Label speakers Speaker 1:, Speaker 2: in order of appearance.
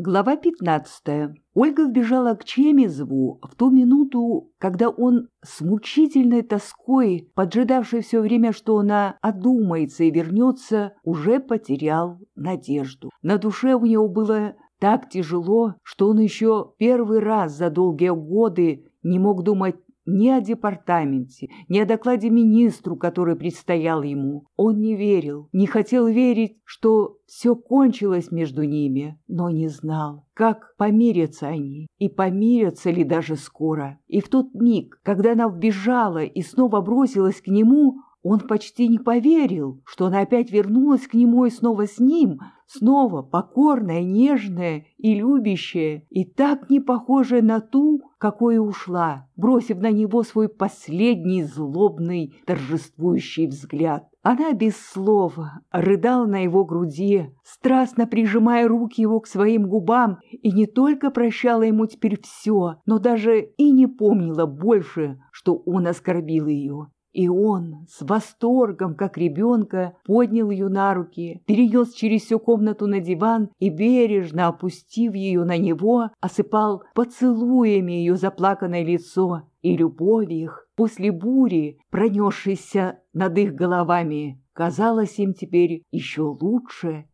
Speaker 1: Глава 15. Ольга вбежала к Чемизову в ту минуту, когда он с мучительной тоской, поджидавший все время, что она одумается и вернется, уже потерял надежду. На душе у него было так тяжело, что он еще первый раз за долгие годы не мог думать ни о департаменте, ни о докладе министру, который предстоял ему. Он не верил, не хотел верить, что все кончилось между ними, но не знал, как помирятся они, и помирятся ли даже скоро. И в тот миг, когда она вбежала и снова бросилась к нему, он почти не поверил, что она опять вернулась к нему и снова с ним, снова покорная, нежная и любящая, и так не похожая на ту, какой ушла, бросив на него свой последний злобный торжествующий взгляд. Она без слова рыдала на его груди, страстно прижимая руки его к своим губам, и не только прощала ему теперь все, но даже и не помнила больше, что он оскорбил ее. И он с восторгом, как ребенка, поднял ее на руки, перенес через всю комнату на диван и, бережно опустив ее на него, осыпал поцелуями ее заплаканное лицо и любовь их. После бури, пронесшейся над их головами, казалась им теперь еще лучше